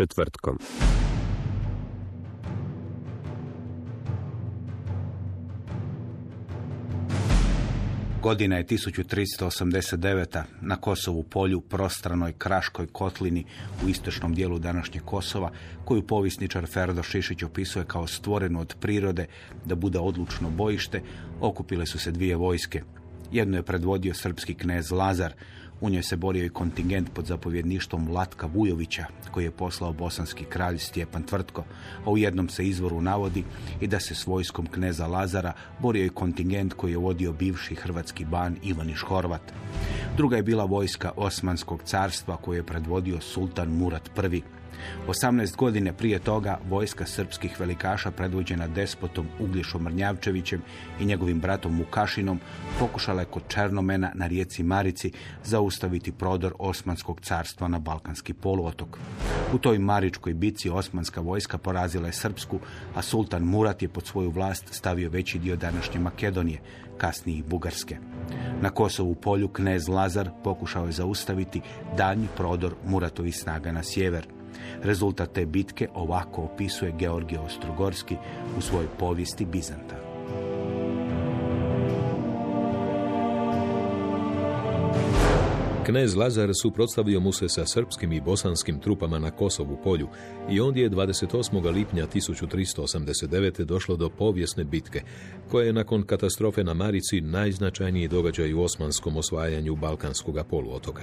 četvrtkom. Godina je 1389. na Kosovu polju, prostranoj Kraškoj kotlini u istočnom dijelu današnje Kosova, koju povisničar Ferdo Šišić opisuje kao stvorenu od prirode da bude odlučno bojište, okupile su se dvije vojske. Jedno je predvodio srpski knez Lazar, u njoj se borio i kontingent pod zapovjedništvom Latka Vujovića, koji je poslao bosanski kralj Stjepan Tvrtko, a u jednom se izvoru navodi i da se s vojskom kneza Lazara borio i kontingent koji je vodio bivši hrvatski ban Ivaniš Horvat. Druga je bila vojska Osmanskog carstva koju je predvodio sultan Murat I. 18 godine prije toga vojska srpskih velikaša predvođena despotom Ugljišom Mrnjavčevićem i njegovim bratom Mukašinom pokušala je kod Černomena na rijeci Marici zaustaviti prodor Osmanskog carstva na Balkanski poluotok. U toj Maričkoj bici osmanska vojska porazila je Srpsku, a sultan Murat je pod svoju vlast stavio veći dio današnje Makedonije, kasnije i Bugarske. Na Kosovu polju knez Lazar pokušao je zaustaviti danji prodor Muratovih snaga na sjever. Rezultat te bitke ovako opisuje Georgij Ostrogorski u svojoj povijesti Bizanta. Knez Lazar suprotstavio mu se sa srpskim i bosanskim trupama na Kosovu polju i ondje je 28. lipnja 1389. došlo do povijesne bitke, koja je nakon katastrofe na Marici najznačajniji događaj u osmanskom osvajanju Balkanskog poluotoka.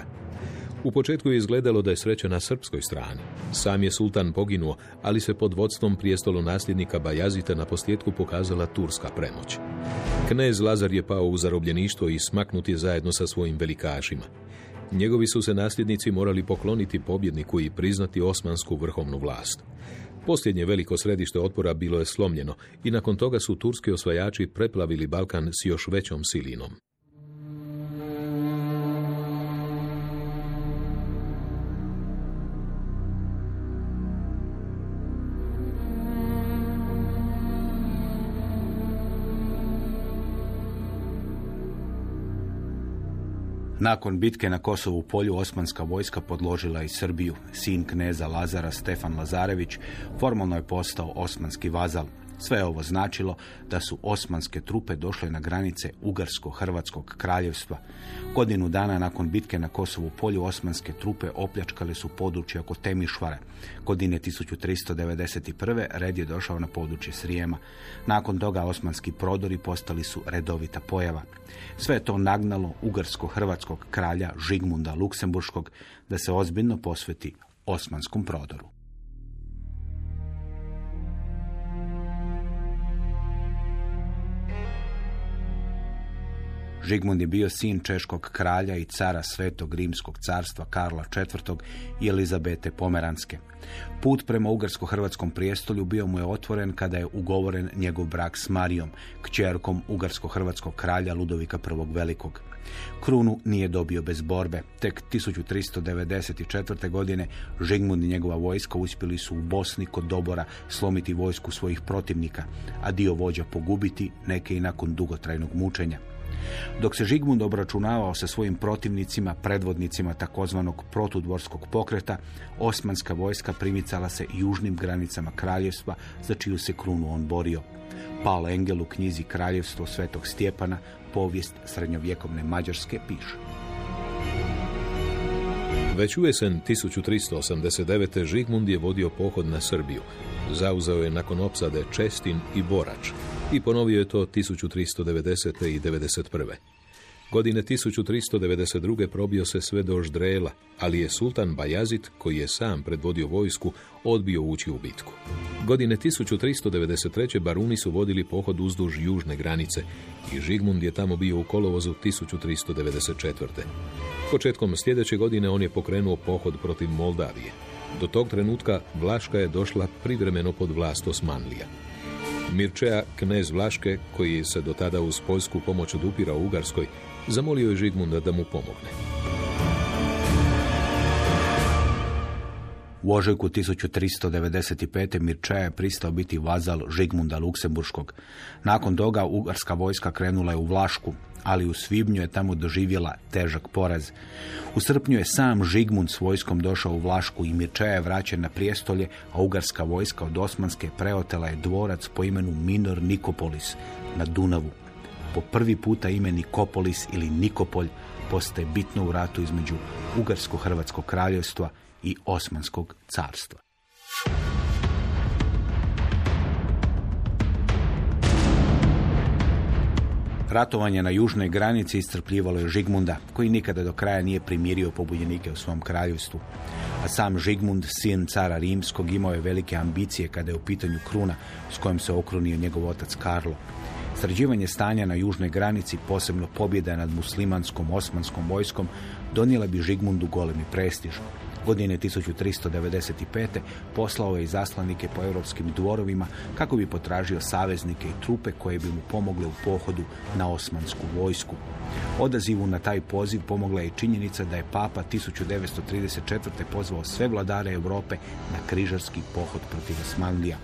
U početku je izgledalo da je sreća na srpskoj strani. Sam je sultan poginuo, ali se pod vodstvom prijestolu nasljednika Bajazita na posljedku pokazala turska premoć. Knez Lazar je pao u zarobljeništvo i smaknut je zajedno sa svojim velikašima. Njegovi su se nasljednici morali pokloniti pobjedniku i priznati osmansku vrhovnu vlast. Posljednje veliko središte otpora bilo je slomljeno i nakon toga su turski osvajači preplavili Balkan s još većom silinom. Nakon bitke na Kosovu polju osmanska vojska podložila i Srbiju. Sin kneza Lazara Stefan Lazarević formalno je postao osmanski vazal. Sve ovo značilo da su osmanske trupe došle na granice Ugarsko-Hrvatskog kraljevstva. Godinu dana nakon bitke na Kosovu polju osmanske trupe opljačkale su područje oko Temišvara. Godine 1391. red je došao na područje Srijema. Nakon toga osmanski prodori postali su redovita pojava. Sve je to nagnalo Ugarsko-Hrvatskog kralja Žigmunda Luksemburškog da se ozbiljno posveti osmanskom prodoru. Žigmund je bio sin češkog kralja i cara svetog rimskog carstva Karla IV. i Elizabete Pomeranske. Put prema ugarsko-hrvatskom prijestolju bio mu je otvoren kada je ugovoren njegov brak s Marijom, kćerkom ugarsko-hrvatskog kralja Ludovika I. Velikog. Krunu nije dobio bez borbe. Tek 1394. godine Žigmund i njegova vojska uspjeli su u Bosni kod Dobora slomiti vojsku svojih protivnika, a dio vođa pogubiti, neke i nakon dugotrajnog mučenja. Dok se Žigmund obračunavao sa svojim protivnicima, predvodnicima takozvanog protudvorskog pokreta, osmanska vojska primicala se južnim granicama kraljevstva za čiju se krunu on borio. Paul Engel u knjizi Kraljevstvo Svetog Stjepana, povijest srednjovjekovne Mađarske, piše. Već jesen 1389. Žigmund je vodio pohod na Srbiju. Zauzeo je nakon opsade Čestin i Borač, i ponovio je to 1390. i 91. Godine 1392. probio se sve do Ždrela, ali je sultan Bajazit, koji je sam predvodio vojsku, odbio ući u bitku. Godine 1393. baruni su vodili pohod uzduž južne granice i Žigmund je tamo bio u kolovozu 1394. Početkom sljedeće godine on je pokrenuo pohod protiv Moldavije. Do tog trenutka Vlaška je došla privremeno pod vlast Osmanlija. Mirčea, knez Vlaške, koji se do tada uz poljsku pomoć odupirao Ugarskoj, zamolio je Žigmunda da mu pomogne. U ožujku 1395. Mirčaja je pristao biti vazal Žigmunda Luksemburškog. Nakon toga ugarska vojska krenula je u Vlašku, ali u svibnju je tamo doživjela težak poraz. U srpnju je sam Žigmund s vojskom došao u Vlašku i Mirčaja je vraćen na prijestolje, a ugarska vojska od Osmanske preotela je dvorac po imenu Minor Nikopolis na Dunavu. Po prvi puta ime Nikopolis ili Nikopolj postaje bitno u ratu između Ugarsko-Hrvatskog kraljevstva i Osmanskog carstva. Ratovanje na južnoj granici iscrpljivalo je Žigmunda, koji nikada do kraja nije primirio pobunjenike u svom kraljevstvu. A sam Žigmund, sin cara Rimskog, imao je velike ambicije kada je u pitanju kruna s kojom se okrunio njegov otac Karlo. Sređivanje stanja na južnoj granici, posebno pobjeda nad muslimanskom osmanskom vojskom, donijela bi Žigmundu golemi prestiž. Godine 1395. poslao je zaslanike po europskim dvorovima kako bi potražio saveznike i trupe koje bi mu pomogle u pohodu na osmansku vojsku. Odazivu na taj poziv pomogla je činjenica da je Papa 1934. pozvao sve vladare Europe na križarski pohod protiv Osmanlija.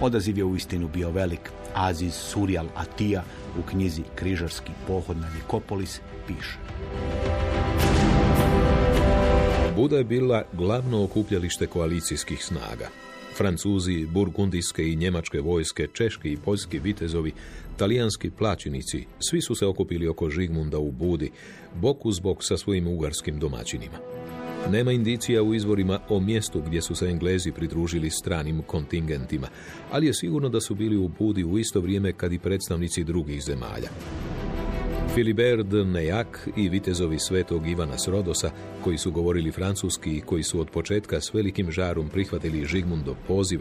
Odaziv je uistinu bio velik. Aziz Surjal Atija u knjizi Križarski pohod na Nikopolis piše. Buda je bila glavno okupljalište koalicijskih snaga. Francuzi, burgundijske i njemačke vojske, češki i poljski vitezovi, talijanski plaćenici, svi su se okupili oko Žigmunda u Budi, bok uz bok sa svojim ugarskim domaćinima. Nema indicija u izvorima o mjestu gdje su se Englezi pridružili stranim kontingentima, ali je sigurno da su bili u Budi u isto vrijeme kad i predstavnici drugih zemalja. Filibert Nejak i vitezovi svetog Ivana Srodosa, koji su govorili francuski i koji su od početka s velikim žarom prihvatili Žigmundov poziv,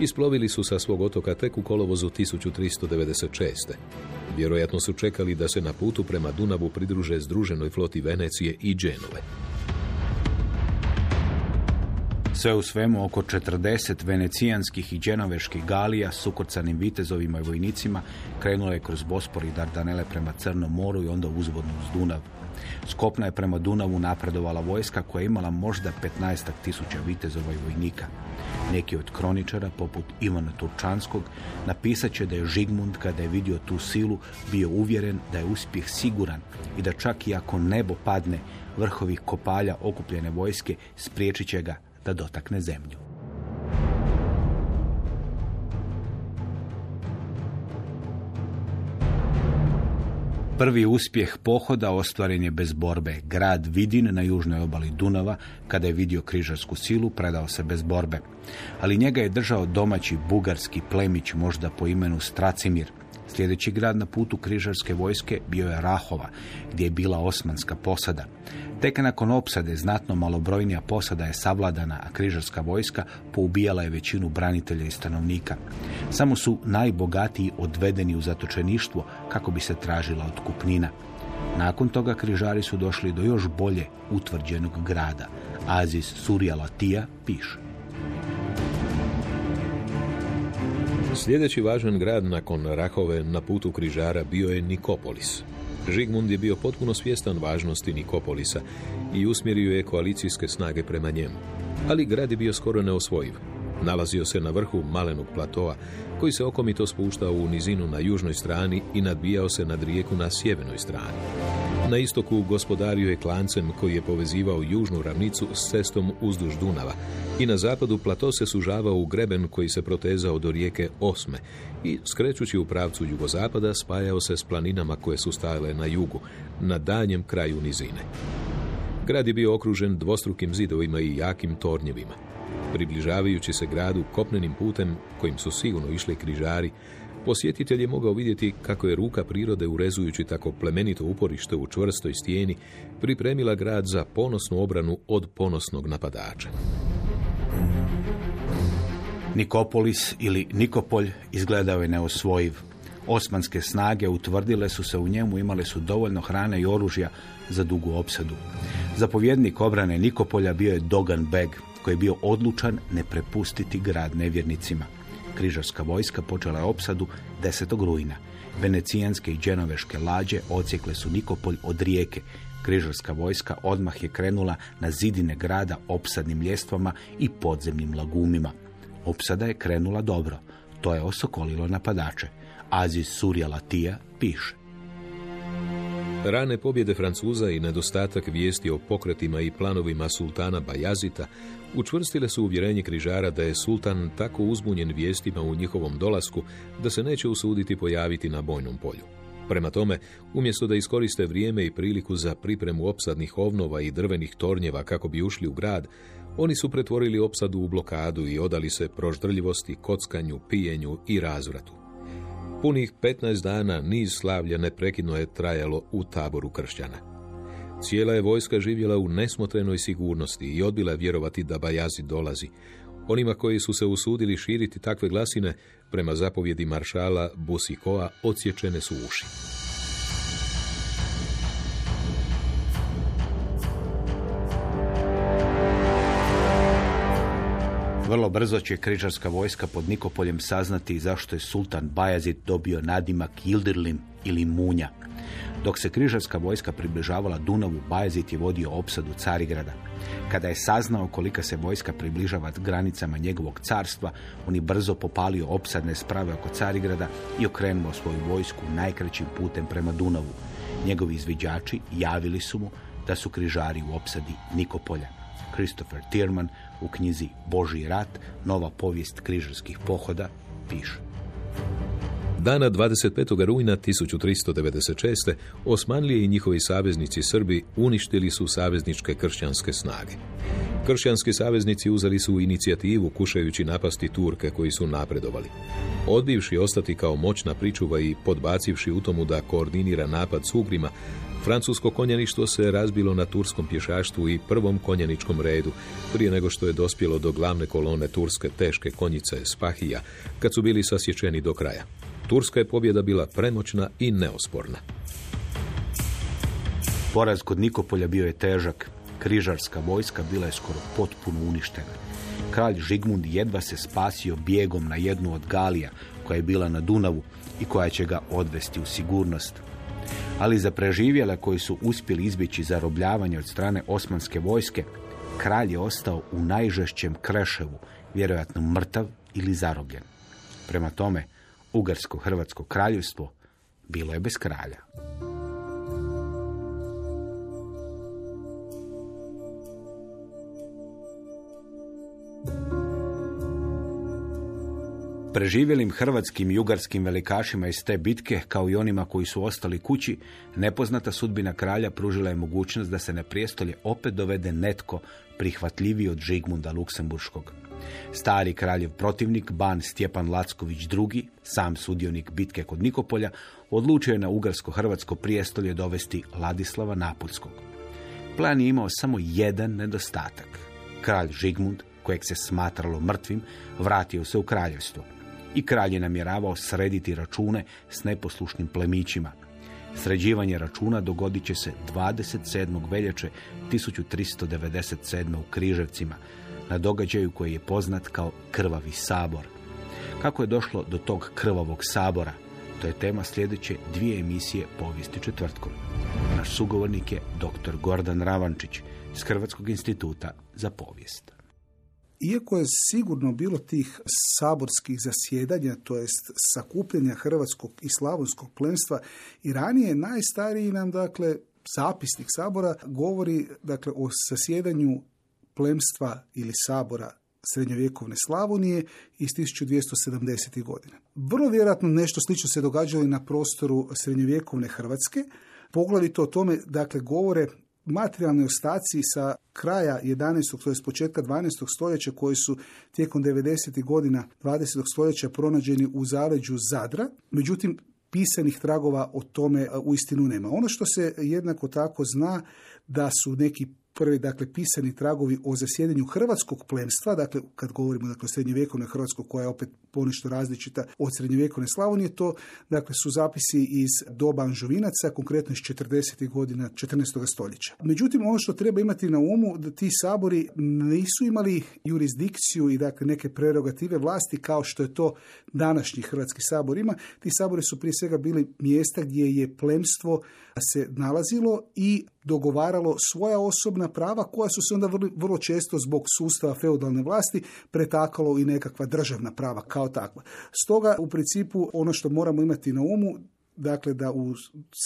isplovili su sa svog otoka tek u kolovozu 1396. Vjerojatno su čekali da se na putu prema Dunavu pridruže združenoj floti Venecije i Dženove. Sve u svemu oko 40 venecijanskih i dženoveških galija s ukrcanim vitezovima i vojnicima krenulo je kroz Bospor i Dardanele prema Crnom moru i onda uzvodno uz Dunav. Skopna je prema Dunavu napredovala vojska koja je imala možda 15 tisuća vitezova i vojnika. Neki od kroničara, poput Ivana Turčanskog, napisat će da je Žigmund, kada je vidio tu silu, bio uvjeren da je uspjeh siguran i da čak i ako nebo padne, vrhovi kopalja okupljene vojske spriječit će ga da dotakne zemlju. Prvi uspjeh pohoda ostvaren je bez borbe. Grad Vidin na južnoj obali Dunava, kada je vidio križarsku silu, predao se bez borbe. Ali njega je držao domaći bugarski plemić, možda po imenu Stracimir. Sljedeći grad na putu križarske vojske bio je Rahova, gdje je bila osmanska posada. Tek nakon opsade znatno malobrojnija posada je savladana, a križarska vojska poubijala je većinu branitelja i stanovnika. Samo su najbogatiji odvedeni u zatočeništvo kako bi se tražila otkupnina. Nakon toga križari su došli do još bolje utvrđenog grada. Aziz Surya Latija piše. Sljedeći važan grad nakon Rahove na putu križara bio je Nikopolis. Žigmund je bio potpuno svjestan važnosti Nikopolisa i usmjerio je koalicijske snage prema njemu. Ali grad je bio skoro neosvojiv. Nalazio se na vrhu malenog platoa, koji se okomito spuštao u nizinu na južnoj strani i nadbijao se nad rijeku na sjevernoj strani. Na istoku gospodario je klancem koji je povezivao južnu ravnicu s cestom uzduž Dunava i na zapadu plato se sužavao u greben koji se protezao do rijeke Osme i skrećući u pravcu jugozapada spajao se s planinama koje su stajale na jugu, na danjem kraju nizine. Grad je bio okružen dvostrukim zidovima i jakim tornjevima. Približavajući se gradu kopnenim putem kojim su sigurno išli križari, Posjetitelj je mogao vidjeti kako je ruka prirode urezujući tako plemenito uporište u čvrstoj stijeni pripremila grad za ponosnu obranu od ponosnog napadača. Nikopolis ili Nikopolj izgledao je neosvojiv. Osmanske snage utvrdile su se u njemu, imale su dovoljno hrane i oružja za dugu opsadu. Zapovjednik obrane Nikopolja bio je Dogan Beg, koji je bio odlučan ne prepustiti grad nevjernicima. Križarska vojska počela je opsadu 10. rujna. Venecijanske i dženoveške lađe ocijekle su Nikopolj od rijeke. Križarska vojska odmah je krenula na zidine grada opsadnim ljestvama i podzemnim lagumima. Opsada je krenula dobro. To je osokolilo napadače. Aziz Surja Latija piše. Rane pobjede Francuza i nedostatak vijesti o pokretima i planovima sultana Bajazita učvrstile su uvjerenje križara da je sultan tako uzbunjen vijestima u njihovom dolasku da se neće usuditi pojaviti na bojnom polju. Prema tome, umjesto da iskoriste vrijeme i priliku za pripremu opsadnih ovnova i drvenih tornjeva kako bi ušli u grad, oni su pretvorili opsadu u blokadu i odali se proždrljivosti, kockanju, pijenju i razvratu. Punih 15 dana niz slavlja neprekidno je trajalo u taboru kršćana. Cijela je vojska živjela u nesmotrenoj sigurnosti i odbila je vjerovati da Bajazi dolazi. Onima koji su se usudili širiti takve glasine, prema zapovjedi maršala Busikoa, odsječene su uši. Vrlo brzo će križarska vojska pod Nikopoljem saznati zašto je sultan Bajazid dobio nadimak Ildirlim ili Munja. Dok se križarska vojska približavala Dunavu, Bajazid je vodio opsadu Carigrada. Kada je saznao kolika se vojska približava granicama njegovog carstva, on je brzo popalio opsadne sprave oko Carigrada i okrenuo svoju vojsku najkraćim putem prema Dunavu. Njegovi izviđači javili su mu da su križari u opsadi Nikopolja. Christopher Tierman u knjizi Boži rat, nova povijest križarskih pohoda, piše. Dana 25. rujna 1396. Osmanlije i njihovi saveznici Srbi uništili su savezničke kršćanske snage. Kršćanski saveznici uzeli su inicijativu kušajući napasti Turke koji su napredovali. Odbivši ostati kao moćna pričuva i podbacivši u tomu da koordinira napad s Ugrima, Francusko konjaništvo se razbilo na turskom pješaštvu i prvom konjaničkom redu, prije nego što je dospjelo do glavne kolone turske teške konjice Spahija, kad su bili sasječeni do kraja. Turska je pobjeda bila premoćna i neosporna. Poraz kod Nikopolja bio je težak. Križarska vojska bila je skoro potpuno uništena. Kralj Žigmund jedva se spasio bijegom na jednu od galija koja je bila na Dunavu i koja će ga odvesti u sigurnost. Ali za preživjele koji su uspjeli izbjeći zarobljavanje od strane osmanske vojske, kralj je ostao u najžešćem kreševu, vjerojatno mrtav ili zarobljen. Prema tome, Ugarsko-Hrvatsko kraljevstvo bilo je bez kralja. Preživjelim hrvatskim i ugarskim velikašima iz te bitke, kao i onima koji su ostali kući, nepoznata sudbina kralja pružila je mogućnost da se na prijestolje opet dovede netko prihvatljiviji od Žigmunda Luksemburškog. Stari kraljev protivnik, ban Stjepan Lacković II, sam sudionik bitke kod Nikopolja, odlučio je na ugarsko-hrvatsko prijestolje dovesti Ladislava Napuljskog. Plan je imao samo jedan nedostatak. Kralj Žigmund, kojeg se smatralo mrtvim, vratio se u kraljevstvo i kralj je namjeravao srediti račune s neposlušnim plemićima. Sređivanje računa dogodit će se 27. veljače 1397. u Križevcima, na događaju koji je poznat kao Krvavi sabor. Kako je došlo do tog krvavog sabora? To je tema sljedeće dvije emisije povijesti četvrtkom. Naš sugovornik je dr. Gordan Ravančić iz Hrvatskog instituta za povijest. Iako je sigurno bilo tih saborskih zasjedanja, to jest sakupljanja hrvatskog i slavonskog plemstva i ranije najstariji nam dakle zapisnik sabora govori dakle o zasjedanju plemstva ili sabora srednjovjekovne Slavonije iz 1270. godina. Vrlo vjerojatno nešto slično se događalo i na prostoru srednjovjekovne Hrvatske. Poglavito o tome, dakle, govore materijalni ostaci sa kraja 11. to je početka 12. stoljeća koji su tijekom 90. godina 20. stoljeća pronađeni u zaleđu Zadra. Međutim, pisanih tragova o tome u istinu nema. Ono što se jednako tako zna da su neki prvi dakle pisani tragovi o zasjedanju hrvatskog plemstva, dakle kad govorimo dakle o srednjovjekovnoj Hrvatskoj koja je opet ponešto različita od srednjovjekovne Slavonije, to dakle su zapisi iz doba Anžovinaca, konkretno iz 40. godina 14. stoljeća. Međutim, ono što treba imati na umu da ti sabori nisu imali jurisdikciju i dakle neke prerogative vlasti kao što je to današnji Hrvatski sabor ima. Ti sabori su prije svega bili mjesta gdje je plemstvo se nalazilo i dogovaralo svoja osobna prava koja su se onda vrlo često zbog sustava feudalne vlasti pretakalo i nekakva državna prava kao takva. Stoga u principu ono što moramo imati na umu dakle da u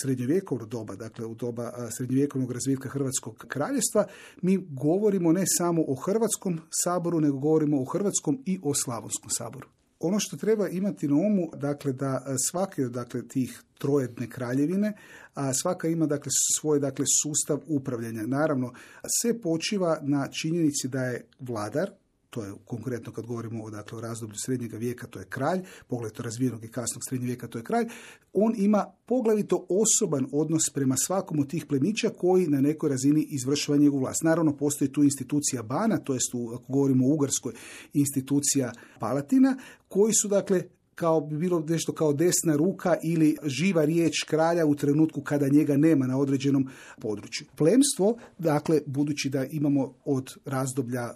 srednjovjekovno doba, dakle u doba srednjovjekovnog razvitka Hrvatskog kraljevstva, mi govorimo ne samo o Hrvatskom saboru, nego govorimo o Hrvatskom i o Slavonskom saboru. Ono što treba imati na umu, dakle, da svaki od dakle, tih trojedne kraljevine, a svaka ima dakle, svoj dakle, sustav upravljanja. Naravno, sve počiva na činjenici da je vladar, to je konkretno kad govorimo o, dakle, o razdoblju srednjeg vijeka, to je kralj, poglavito razvijenog i kasnog srednjeg vijeka, to je kralj, on ima poglavito osoban odnos prema svakom od tih plemića koji na nekoj razini izvršava njegovu vlast. Naravno, postoji tu institucija bana, to jest, ako govorimo o Ugarskoj, institucija Palatina, koji su, dakle, kao bi bilo nešto kao desna ruka ili živa riječ kralja u trenutku kada njega nema na određenom području. Plemstvo, dakle, budući da imamo od razdoblja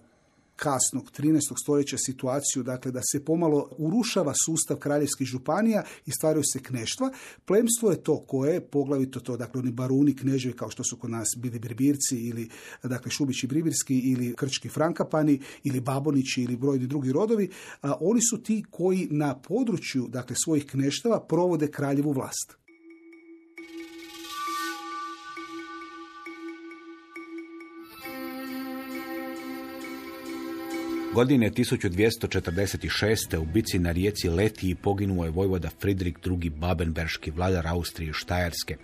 kasnog 13. stoljeća situaciju, dakle da se pomalo urušava sustav kraljevskih županija i stvaraju se kneštva. Plemstvo je to koje, poglavito to, dakle oni baruni, kneževi kao što su kod nas bili birbirci ili dakle šubići bribirski ili krčki frankapani ili babonići ili brojni drugi rodovi, a, oni su ti koji na području dakle svojih kneštava provode kraljevu vlast. Godine 1246. u bici na rijeci Letiji poginuo je vojvoda Fridrik II. Babenberški, vladar Austrije i Štajerske.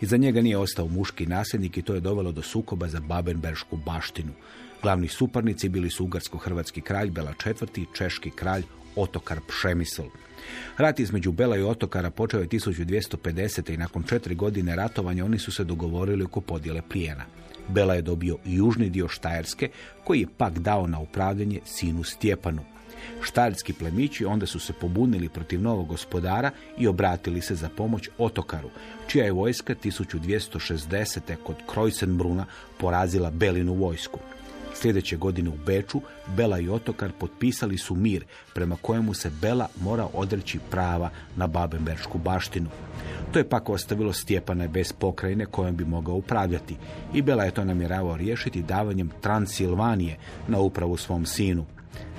Iza njega nije ostao muški nasljednik i to je dovelo do sukoba za Babenberšku baštinu. Glavni suparnici bili su ugarsko-hrvatski kralj Bela IV. i češki kralj Otokar Pšemisl. Rat između Bela i Otokara počeo je 1250. i nakon četiri godine ratovanja oni su se dogovorili oko podjele plijena. Bela je dobio južni dio Štajerske, koji je pak dao na upravljanje sinu Stjepanu. Štajerski plemići onda su se pobunili protiv novog gospodara i obratili se za pomoć Otokaru, čija je vojska 1260. kod Krojsenbruna porazila Belinu vojsku. Sljedeće godine u Beču Bela i Otokar potpisali su mir prema kojemu se Bela mora odreći prava na Babenberšku baštinu. To je pak ostavilo Stjepana bez pokrajine kojom bi mogao upravljati i Bela je to namjeravao riješiti davanjem Transilvanije na upravu svom sinu.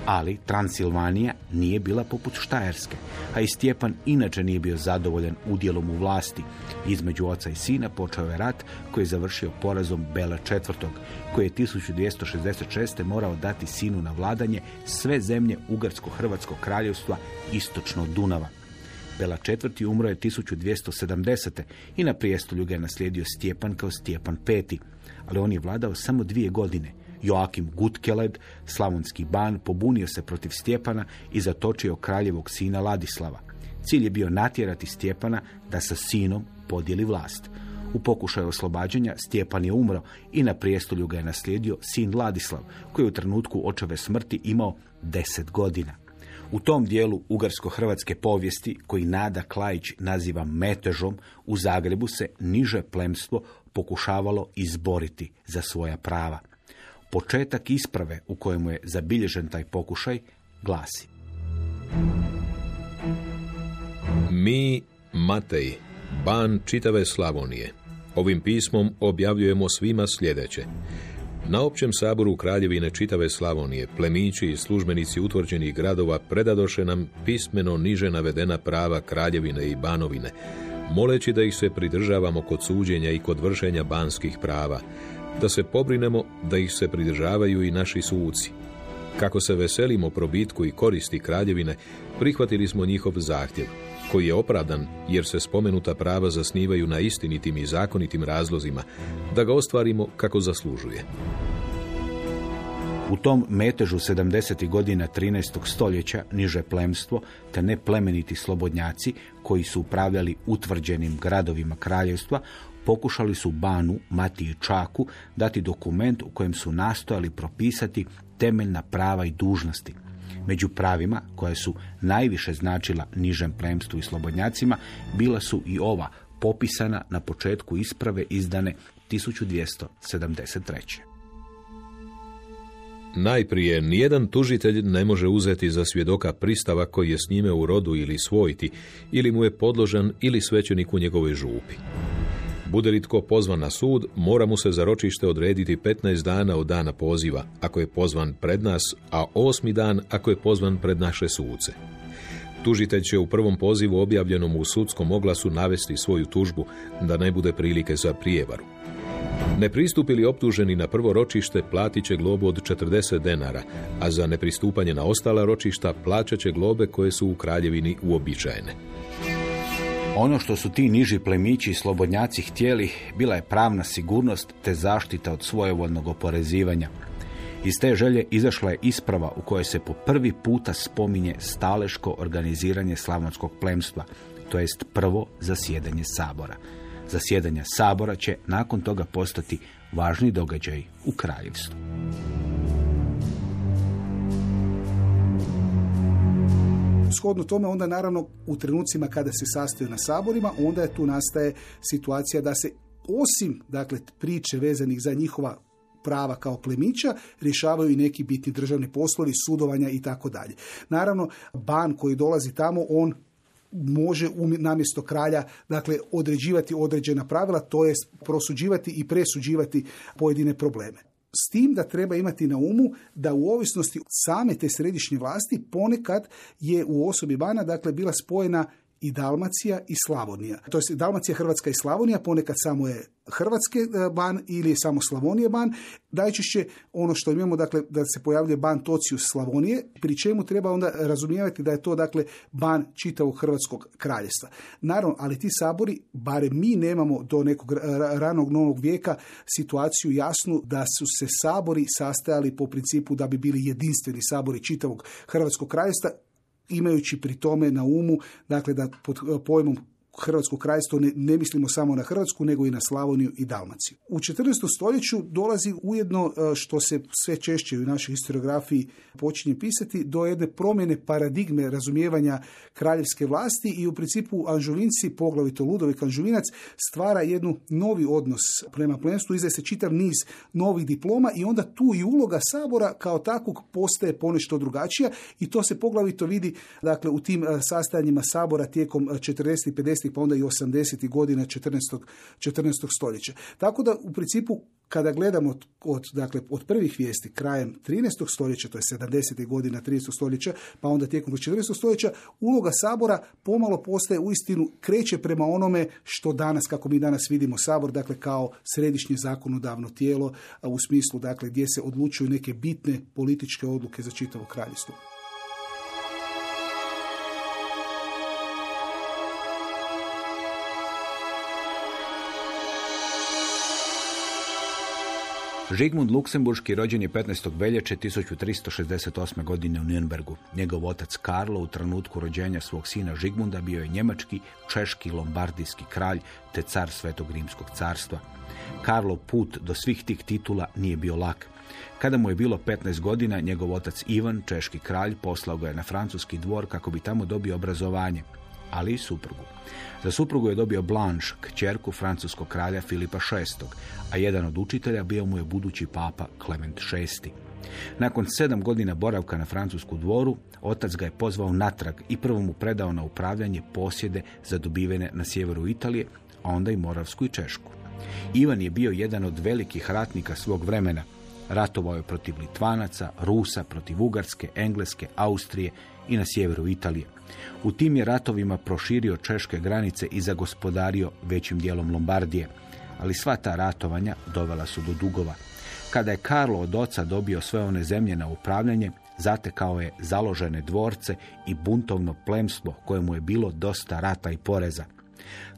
Ali Transilvanija nije bila poput Štajerske, a i Stjepan inače nije bio zadovoljan udjelom u vlasti. Između oca i sina počeo je rat koji je završio porazom Bela IV. koji je 1266. morao dati sinu na vladanje sve zemlje Ugarsko-Hrvatskog kraljevstva istočno Dunava. Bela IV. umro je 1270. i na prijestolju ga je naslijedio Stjepan kao Stjepan V. Ali on je vladao samo dvije godine. Joakim Gutkeled, slavonski ban, pobunio se protiv Stjepana i zatočio kraljevog sina Ladislava. Cilj je bio natjerati Stjepana da sa sinom podijeli vlast. U pokušaju oslobađanja Stjepan je umro i na prijestolju ga je naslijedio sin Ladislav, koji je u trenutku očeve smrti imao deset godina. U tom dijelu ugarsko-hrvatske povijesti, koji Nada Klajić naziva metežom, u Zagrebu se niže plemstvo pokušavalo izboriti za svoja prava. Početak isprave u kojemu je zabilježen taj pokušaj glasi. Mi, Matej, ban čitave Slavonije, ovim pismom objavljujemo svima sljedeće. Na općem saboru Kraljevine čitave Slavonije, plemići i službenici utvrđenih gradova predadoše nam pismeno niže navedena prava Kraljevine i Banovine, moleći da ih se pridržavamo kod suđenja i kod vršenja banskih prava, da se pobrinemo da ih se pridržavaju i naši suci. Kako se veselimo probitku i koristi kraljevine, prihvatili smo njihov zahtjev, koji je opravdan jer se spomenuta prava zasnivaju na istinitim i zakonitim razlozima, da ga ostvarimo kako zaslužuje. U tom metežu 70. godina 13. stoljeća niže plemstvo te neplemeniti slobodnjaci koji su upravljali utvrđenim gradovima kraljevstva pokušali su Banu, Mati i Čaku dati dokument u kojem su nastojali propisati temeljna prava i dužnosti. Među pravima koje su najviše značila nižem plemstvu i slobodnjacima bila su i ova popisana na početku isprave izdane 1273. Najprije, nijedan tužitelj ne može uzeti za svjedoka pristava koji je s njime u rodu ili svojiti, ili mu je podložan ili svećenik u njegovoj župi. Bude li tko pozvan na sud, mora mu se za ročište odrediti 15 dana od dana poziva, ako je pozvan pred nas, a osmi dan ako je pozvan pred naše suce. Tužitelj će u prvom pozivu objavljenom u sudskom oglasu navesti svoju tužbu da ne bude prilike za prijevaru. Ne pristupili optuženi na prvo ročište platit će globu od 40 denara, a za nepristupanje na ostala ročišta plaćat će globe koje su u kraljevini uobičajene. Ono što su ti niži plemići i slobodnjaci htjeli bila je pravna sigurnost te zaštita od svojevoljnog oporezivanja. Iz te želje izašla je isprava u kojoj se po prvi puta spominje staleško organiziranje slavonskog plemstva, to jest prvo zasjedanje sabora. Zasjedanje sabora će nakon toga postati važni događaj u kraljevstvu. Shodno tome onda naravno u trenucima kada se sastaju na saborima, onda je tu nastaje situacija da se osim dakle priče vezanih za njihova prava kao plemića, rješavaju i neki bitni državni poslovi, sudovanja i tako dalje. Naravno, ban koji dolazi tamo, on može namjesto kralja dakle određivati određena pravila, to jest prosuđivati i presuđivati pojedine probleme. S tim da treba imati na umu da u ovisnosti same te središnje vlasti ponekad je u osobi bana dakle bila spojena i Dalmacija i Slavonija. To je Dalmacija, Hrvatska i Slavonija, ponekad samo je Hrvatske e, ban ili je samo Slavonije ban. Najčešće ono što imamo, dakle, da se pojavljuje ban Tocius Slavonije, pri čemu treba onda razumijevati da je to, dakle, ban čitavog Hrvatskog kraljevstva. Naravno, ali ti sabori, barem mi nemamo do nekog ranog novog vijeka situaciju jasnu da su se sabori sastajali po principu da bi bili jedinstveni sabori čitavog Hrvatskog kraljevstva imajući pri tome na umu dakle da pod pojmom Hrvatsko krajstvo ne, ne mislimo samo na Hrvatsku, nego i na Slavoniju i Dalmaciju. U 14. stoljeću dolazi ujedno, e, što se sve češće u našoj historiografiji počinje pisati, do jedne promjene paradigme razumijevanja kraljevske vlasti i u principu Anžuvinci, poglavito Ludovik Anžuvinac, stvara jednu novi odnos prema plenstvu, izdaje se čitav niz novih diploma i onda tu i uloga sabora kao takvog postaje ponešto drugačija i to se poglavito vidi dakle, u tim e, sastajanjima sabora tijekom 40. i 50 pa onda i 80. godina 14. 14. stoljeća. Tako da u principu kada gledamo od, dakle, od prvih vijesti krajem 13. stoljeća, to je 70. godina 13. stoljeća, pa onda tijekom 14. stoljeća, uloga sabora pomalo postaje uistinu kreće prema onome što danas, kako mi danas vidimo sabor, dakle kao središnje zakonodavno tijelo u smislu dakle gdje se odlučuju neke bitne političke odluke za čitavo kraljevstvo. Žigmund Luksemburški rođen je 15. veljače 1368. godine u Nürnbergu. Njegov otac Karlo u trenutku rođenja svog sina Žigmunda bio je njemački, češki, lombardijski kralj te car Svetog Rimskog carstva. Karlo put do svih tih titula nije bio lak. Kada mu je bilo 15 godina, njegov otac Ivan, češki kralj, poslao ga je na francuski dvor kako bi tamo dobio obrazovanje, ali i suprugu. Za suprugu je dobio Blanche, kćerku francuskog kralja Filipa VI, a jedan od učitelja bio mu je budući papa Klement VI. Nakon sedam godina boravka na francusku dvoru, otac ga je pozvao natrag i prvo mu predao na upravljanje posjede zadobivene na sjeveru Italije, a onda i Moravsku i Češku. Ivan je bio jedan od velikih ratnika svog vremena. Ratovao je protiv Litvanaca, Rusa, protiv Ugarske, Engleske, Austrije i na sjeveru Italije. U tim je ratovima proširio češke granice i zagospodario većim dijelom Lombardije, ali sva ta ratovanja dovela su do dugova. Kada je Karlo od oca dobio sve one zemlje na upravljanje, zatekao je založene dvorce i buntovno plemstvo kojemu je bilo dosta rata i poreza.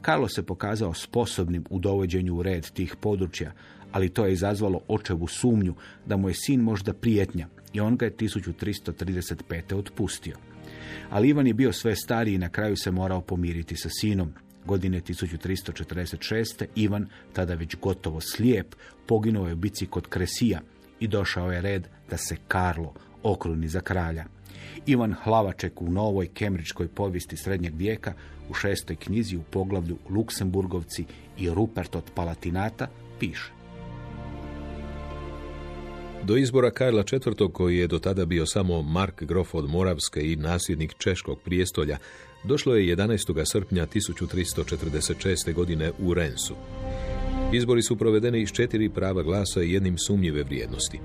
Karlo se pokazao sposobnim u dovođenju u red tih područja, ali to je izazvalo očevu sumnju da mu je sin možda prijetnja i on ga je 1335. otpustio. Ali Ivan je bio sve stariji i na kraju se morao pomiriti sa sinom. Godine 1346. Ivan, tada već gotovo slijep, poginuo je u bici kod Kresija i došao je red da se Karlo okruni za kralja. Ivan Hlavaček u novoj kemričkoj povijesti srednjeg vijeka u šestoj knjizi u poglavlju Luksemburgovci i Rupert od Palatinata piše. Do izbora Karla IV. koji je do tada bio samo Mark Grof od Moravske i nasljednik Češkog prijestolja, došlo je 11. srpnja 1346. godine u Rensu. Izbori su provedeni iz četiri prava glasa i jednim sumnjive vrijednosti.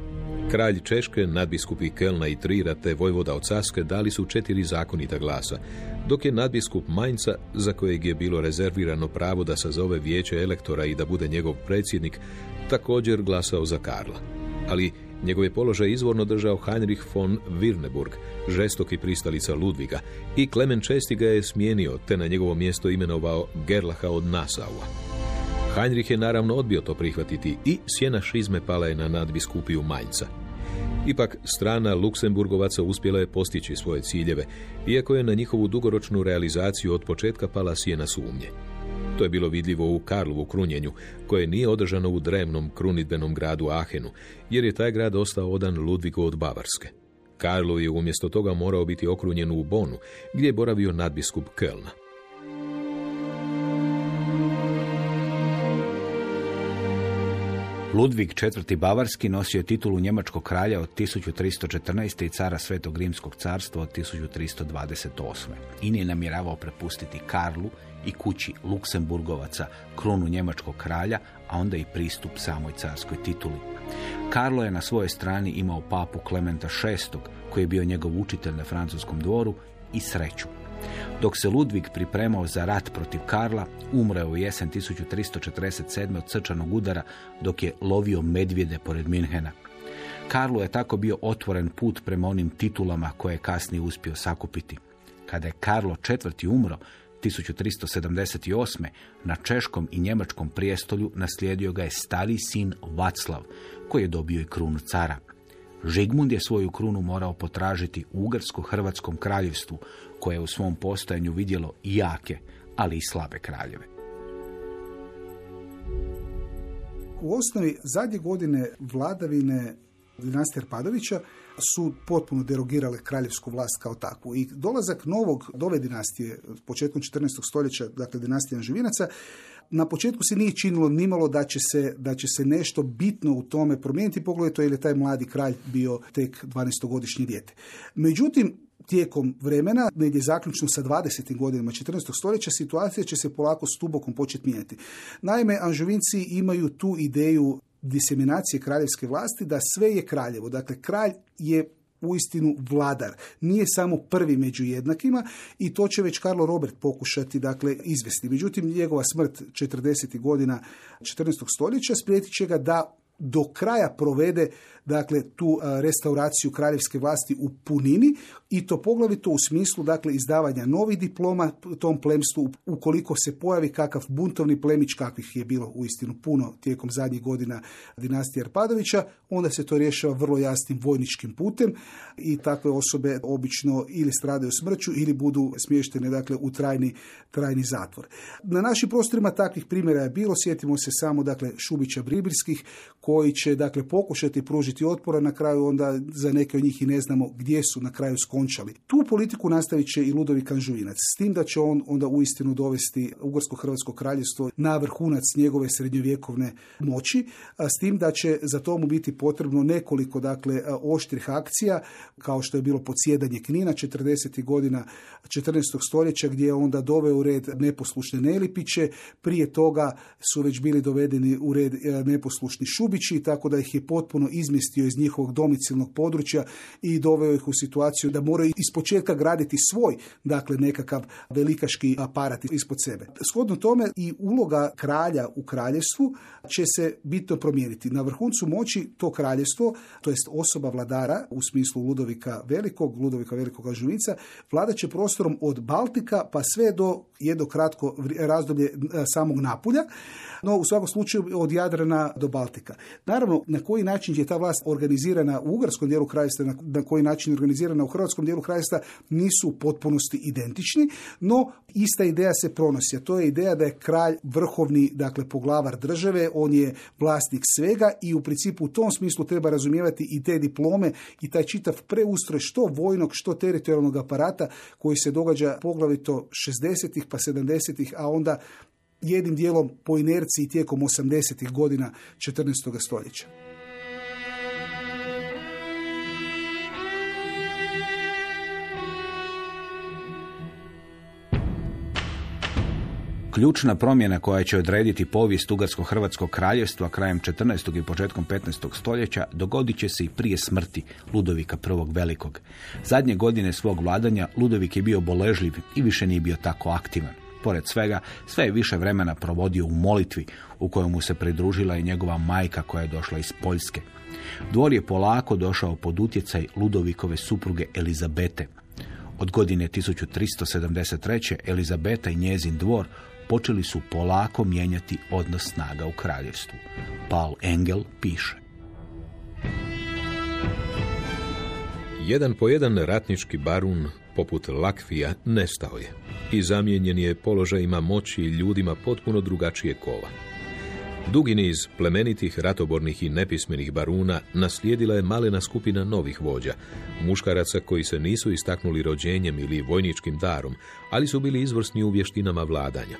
Kralj Češke, nadbiskupi Kelna i Trira te vojvoda od Saske dali su četiri zakonita glasa, dok je nadbiskup Mainca, za kojeg je bilo rezervirano pravo da sazove vijeće elektora i da bude njegov predsjednik, također glasao za Karla. Ali njegov je položaj izvorno držao Heinrich von Wirneburg, žestoki pristalica Ludviga, i Klemen Česti ga je smijenio, te na njegovo mjesto imenovao Gerlaha od Nasaua. Heinrich je naravno odbio to prihvatiti i sjena šizme pala je na nadbiskupiju Manjca. Ipak, strana Luksemburgovaca uspjela je postići svoje ciljeve, iako je na njihovu dugoročnu realizaciju od početka pala sjena sumnje. To je bilo vidljivo u Karlovu krunjenju, koje nije održano u drevnom krunidbenom gradu Ahenu, jer je taj grad ostao odan Ludvigu od Bavarske. Karlo je umjesto toga morao biti okrunjen u Bonu, gdje je boravio nadbiskup Kölna. Ludvig IV. Bavarski nosio je titulu njemačkog kralja od 1314. i cara Svetog Rimskog carstva od 1328. I nije namjeravao prepustiti Karlu i kući Luksemburgovaca krunu njemačkog kralja, a onda i pristup samoj carskoj tituli. Karlo je na svojoj strani imao papu Klementa VI, koji je bio njegov učitelj na francuskom dvoru, i sreću. Dok se Ludvig pripremao za rat protiv Karla, umreo u jesen 1347. od srčanog udara dok je lovio medvjede pored Minhena. Karlu je tako bio otvoren put prema onim titulama koje je kasnije uspio sakupiti. Kada je Karlo IV. umro, 1378. na češkom i njemačkom prijestolju naslijedio ga je stari sin Vaclav, koji je dobio i krunu cara. Žigmund je svoju krunu morao potražiti u Ugarsko-Hrvatskom kraljevstvu, koje je u svom postojanju vidjelo i jake, ali i slabe kraljeve. U osnovi zadnje godine vladavine dinastije Padovića su potpuno derogirale kraljevsku vlast kao takvu. I dolazak novog, dove dinastije, početkom 14. stoljeća, dakle dinastije Anživinaca, na početku se nije činilo nimalo da će se, da će se nešto bitno u tome promijeniti, pogledajte jer je taj mladi kralj bio tek 12-godišnji dijete. Međutim, tijekom vremena, negdje zaključno sa 20. godinama 14. stoljeća, situacija će se polako stubokom početi mijenjati. Naime, Anžovinci imaju tu ideju diseminacije kraljevske vlasti da sve je kraljevo. Dakle, kralj je uistinu vladar. Nije samo prvi među jednakima i to će već Karlo Robert pokušati dakle izvesti. Međutim, njegova smrt 40. godina 14. stoljeća sprijetit će ga da do kraja provede dakle tu restauraciju kraljevske vlasti u punini i to poglavito u smislu dakle izdavanja novih diploma tom plemstvu ukoliko se pojavi kakav buntovni plemić kakvih je bilo uistinu puno tijekom zadnjih godina dinastije Arpadovića onda se to rješava vrlo jasnim vojničkim putem i takve osobe obično ili stradaju smrću ili budu smještene dakle u trajni, trajni zatvor. Na našim prostorima takvih primjera je bilo, sjetimo se samo dakle Šubića Bribirskih koji će dakle pokušati pružiti otpora, na kraju onda za neke od njih i ne znamo gdje su na kraju skončali. Tu politiku nastavit će i Ludovi Kanžuvinac, s tim da će on onda uistinu dovesti Ugarsko-Hrvatsko kraljevstvo na vrhunac njegove srednjovjekovne moći, s tim da će za tomu biti potrebno nekoliko dakle oštrih akcija, kao što je bilo podsjedanje Knina 40. godina 14. stoljeća gdje je onda doveo u red neposlušne Nelipiće, prije toga su već bili dovedeni u red neposlušni Šubi Libići, tako da ih je potpuno izmjestio iz njihovog domicilnog područja i doveo ih u situaciju da moraju ispočetka graditi svoj, dakle nekakav velikaški aparat ispod sebe. Shodno tome i uloga kralja u kraljevstvu će se bitno promijeniti. Na vrhuncu moći to kraljevstvo, to jest osoba vladara u smislu Ludovika Velikog, Ludovika Velikog Žuvica, vlada će prostorom od Baltika pa sve do jedno kratko razdoblje e, samog Napulja, no u svakom slučaju od Jadrana do Baltika. Naravno, na koji način je ta vlast organizirana u ugarskom dijelu kraljevstva, na koji način organizirana u hrvatskom dijelu kraljevstva, nisu u potpunosti identični, no ista ideja se pronosi, a to je ideja da je kralj vrhovni, dakle poglavar države, on je vlasnik svega i u principu u tom smislu treba razumijevati i te diplome i taj čitav preustroj što vojnog, što teritorijalnog aparata koji se događa poglavito 60-ih pa 70-ih, a onda jednim dijelom po inerciji tijekom 80. godina 14. stoljeća. Ključna promjena koja će odrediti povijest Ugarsko-Hrvatskog kraljevstva krajem 14. i početkom 15. stoljeća dogodit će se i prije smrti Ludovika I. Velikog. Zadnje godine svog vladanja Ludovik je bio boležljiv i više nije bio tako aktivan. Pored svega, sve je više vremena provodio u molitvi, u kojoj mu se pridružila i njegova majka koja je došla iz Poljske. Dvor je polako došao pod utjecaj Ludovikove supruge Elizabete. Od godine 1373. Elizabeta i njezin dvor počeli su polako mijenjati odnos snaga u kraljevstvu. Paul Engel piše. Jedan po jedan ratnički barun poput Lakvija nestao je i zamijenjen je položajima moći i ljudima potpuno drugačije kova. Dugi niz plemenitih, ratobornih i nepismenih baruna naslijedila je malena skupina novih vođa, muškaraca koji se nisu istaknuli rođenjem ili vojničkim darom, ali su bili izvrsni u vještinama vladanja.